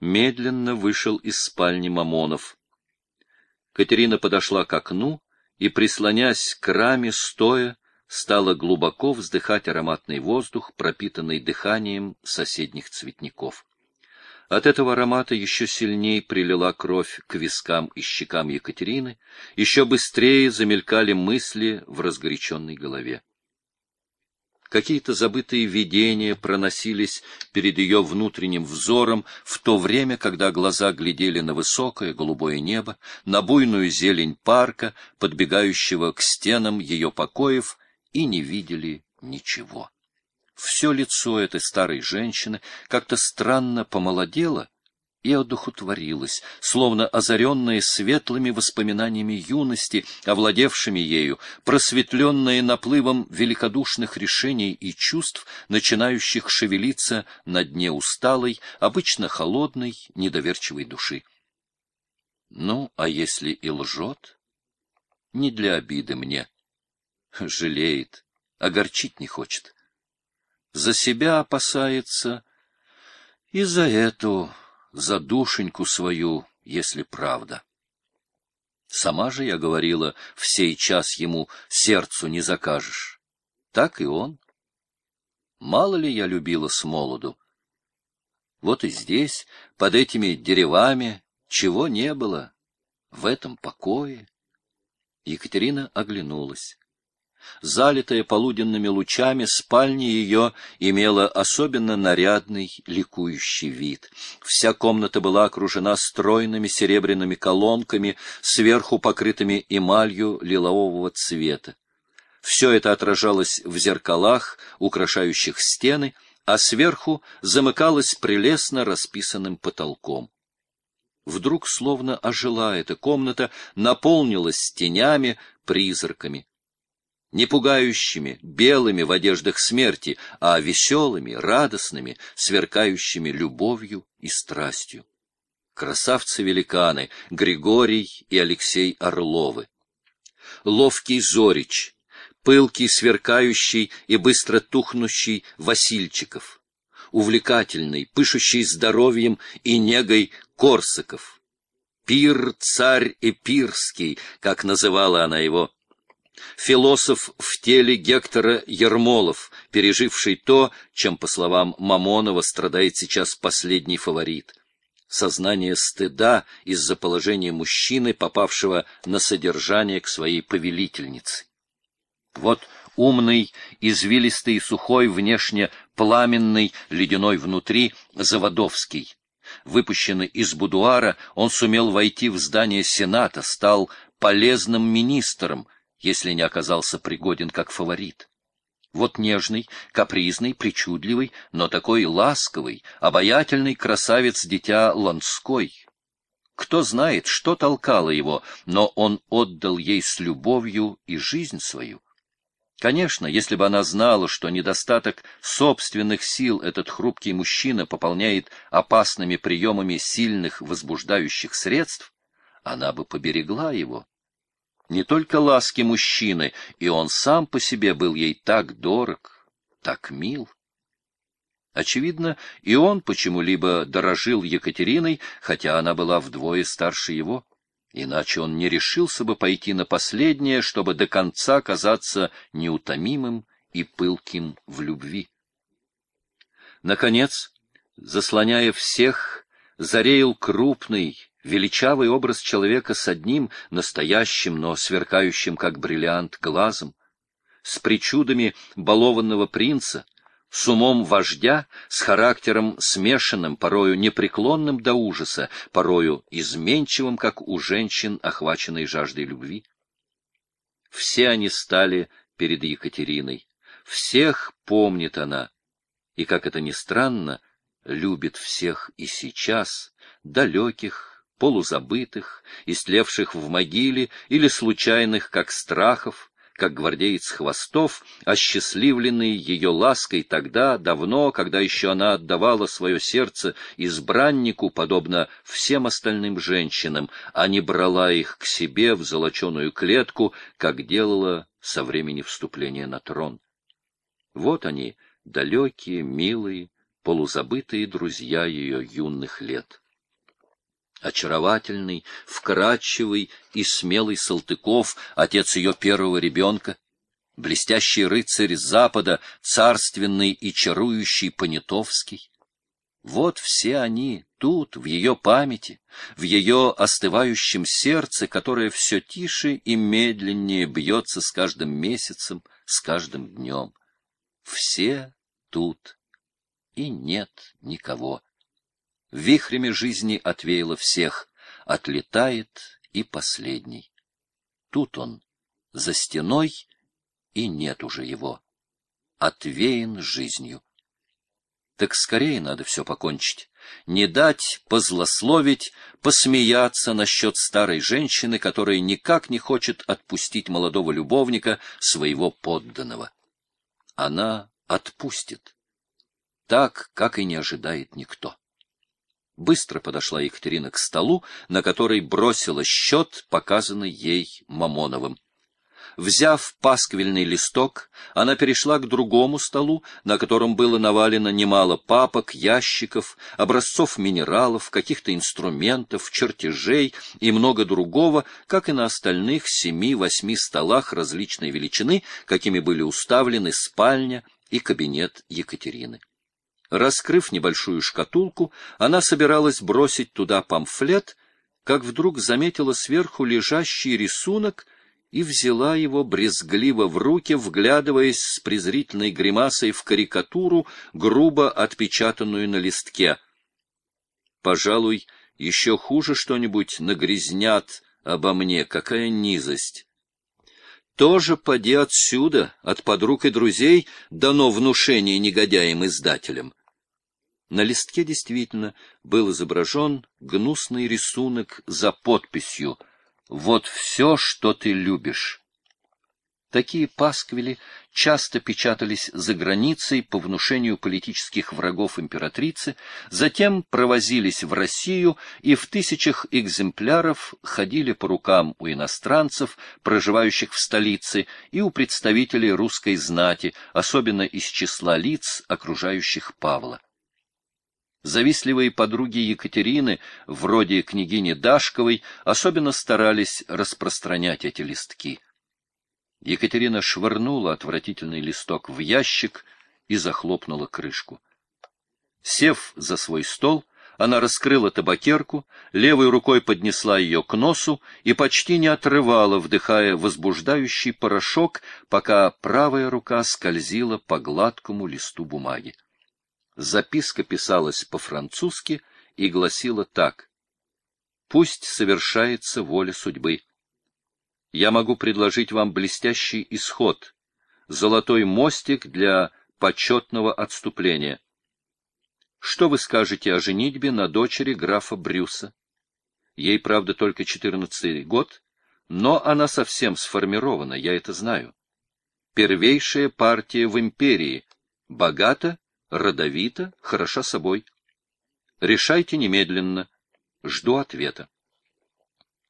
медленно вышел из спальни Мамонов. Катерина подошла к окну и, прислонясь к раме стоя, стала глубоко вздыхать ароматный воздух, пропитанный дыханием соседних цветников. От этого аромата еще сильнее прилила кровь к вискам и щекам Екатерины, еще быстрее замелькали мысли в разгоряченной голове. Какие-то забытые видения проносились перед ее внутренним взором в то время, когда глаза глядели на высокое голубое небо, на буйную зелень парка, подбегающего к стенам ее покоев, и не видели ничего. Все лицо этой старой женщины как-то странно помолодело и одухотворилось, словно озаренное светлыми воспоминаниями юности, овладевшими ею, просветленное наплывом великодушных решений и чувств, начинающих шевелиться на дне усталой, обычно холодной, недоверчивой души. Ну, а если и лжет? Не для обиды мне. Жалеет, огорчить не хочет. За себя опасается и за эту за душеньку свою, если правда. Сама же я говорила, в сей час ему сердцу не закажешь. Так и он. Мало ли я любила с молоду. Вот и здесь, под этими деревами, чего не было, в этом покое. Екатерина оглянулась залитая полуденными лучами, спальня ее имела особенно нарядный, ликующий вид. Вся комната была окружена стройными серебряными колонками, сверху покрытыми эмалью лилового цвета. Все это отражалось в зеркалах, украшающих стены, а сверху замыкалось прелестно расписанным потолком. Вдруг словно ожила эта комната, наполнилась тенями, призраками не пугающими, белыми в одеждах смерти, а веселыми, радостными, сверкающими любовью и страстью. Красавцы-великаны Григорий и Алексей Орловы. Ловкий Зорич, пылкий, сверкающий и быстро тухнущий Васильчиков, увлекательный, пышущий здоровьем и негой Корсаков, пир-царь Эпирский, как называла она его, Философ в теле Гектора Ермолов, переживший то, чем, по словам Мамонова, страдает сейчас последний фаворит. Сознание стыда из-за положения мужчины, попавшего на содержание к своей повелительнице. Вот умный, извилистый и сухой, внешне пламенный, ледяной внутри, Заводовский. Выпущенный из будуара, он сумел войти в здание Сената, стал полезным министром, если не оказался пригоден как фаворит. Вот нежный, капризный, причудливый, но такой ласковый, обаятельный красавец-дитя Ланской. Кто знает, что толкало его, но он отдал ей с любовью и жизнь свою. Конечно, если бы она знала, что недостаток собственных сил этот хрупкий мужчина пополняет опасными приемами сильных возбуждающих средств, она бы поберегла его не только ласки мужчины, и он сам по себе был ей так дорог, так мил. Очевидно, и он почему-либо дорожил Екатериной, хотя она была вдвое старше его. Иначе он не решился бы пойти на последнее, чтобы до конца казаться неутомимым и пылким в любви. Наконец, заслоняя всех, зареял крупный, величавый образ человека с одним настоящим, но сверкающим, как бриллиант, глазом, с причудами балованного принца, с умом вождя, с характером смешанным, порою непреклонным до ужаса, порою изменчивым, как у женщин, охваченной жаждой любви. Все они стали перед Екатериной, всех помнит она, и, как это ни странно, любит всех и сейчас, далеких, полузабытых, истлевших в могиле или случайных, как страхов, как гвардеец Хвостов, осчастливленный ее лаской тогда, давно, когда еще она отдавала свое сердце избраннику, подобно всем остальным женщинам, а не брала их к себе в золоченую клетку, как делала со времени вступления на трон. Вот они, далекие, милые, полузабытые друзья ее юных лет. Очаровательный, вкрадчивый и смелый Салтыков, отец ее первого ребенка, блестящий рыцарь Запада, царственный и чарующий Понятовский. Вот все они тут, в ее памяти, в ее остывающем сердце, которое все тише и медленнее бьется с каждым месяцем, с каждым днем. Все тут, и нет никого. Вихрями жизни отвеяло всех, отлетает и последний. Тут он, за стеной, и нет уже его. Отвеян жизнью. Так скорее надо все покончить. Не дать позлословить, посмеяться насчет старой женщины, которая никак не хочет отпустить молодого любовника, своего подданного. Она отпустит. Так, как и не ожидает никто. Быстро подошла Екатерина к столу, на который бросила счет, показанный ей Мамоновым. Взяв пасквильный листок, она перешла к другому столу, на котором было навалено немало папок, ящиков, образцов минералов, каких-то инструментов, чертежей и много другого, как и на остальных семи-восьми столах различной величины, какими были уставлены спальня и кабинет Екатерины. Раскрыв небольшую шкатулку, она собиралась бросить туда памфлет, как вдруг заметила сверху лежащий рисунок — и взяла его брезгливо в руки, вглядываясь с презрительной гримасой в карикатуру, грубо отпечатанную на листке. Пожалуй, еще хуже что-нибудь нагрязнят обо мне, какая низость. Тоже поди отсюда, от подруг и друзей, дано внушение негодяям-издателям. На листке действительно был изображен гнусный рисунок за подписью — вот все, что ты любишь. Такие пасквили часто печатались за границей по внушению политических врагов императрицы, затем провозились в Россию и в тысячах экземпляров ходили по рукам у иностранцев, проживающих в столице, и у представителей русской знати, особенно из числа лиц, окружающих Павла. Завистливые подруги Екатерины, вроде княгини Дашковой, особенно старались распространять эти листки. Екатерина швырнула отвратительный листок в ящик и захлопнула крышку. Сев за свой стол, она раскрыла табакерку, левой рукой поднесла ее к носу и почти не отрывала, вдыхая возбуждающий порошок, пока правая рука скользила по гладкому листу бумаги. Записка писалась по-французски и гласила так. «Пусть совершается воля судьбы. Я могу предложить вам блестящий исход, золотой мостик для почетного отступления. Что вы скажете о женитьбе на дочери графа Брюса? Ей, правда, только четырнадцатый год, но она совсем сформирована, я это знаю. Первейшая партия в империи, богата родовита, хороша собой. Решайте немедленно. Жду ответа.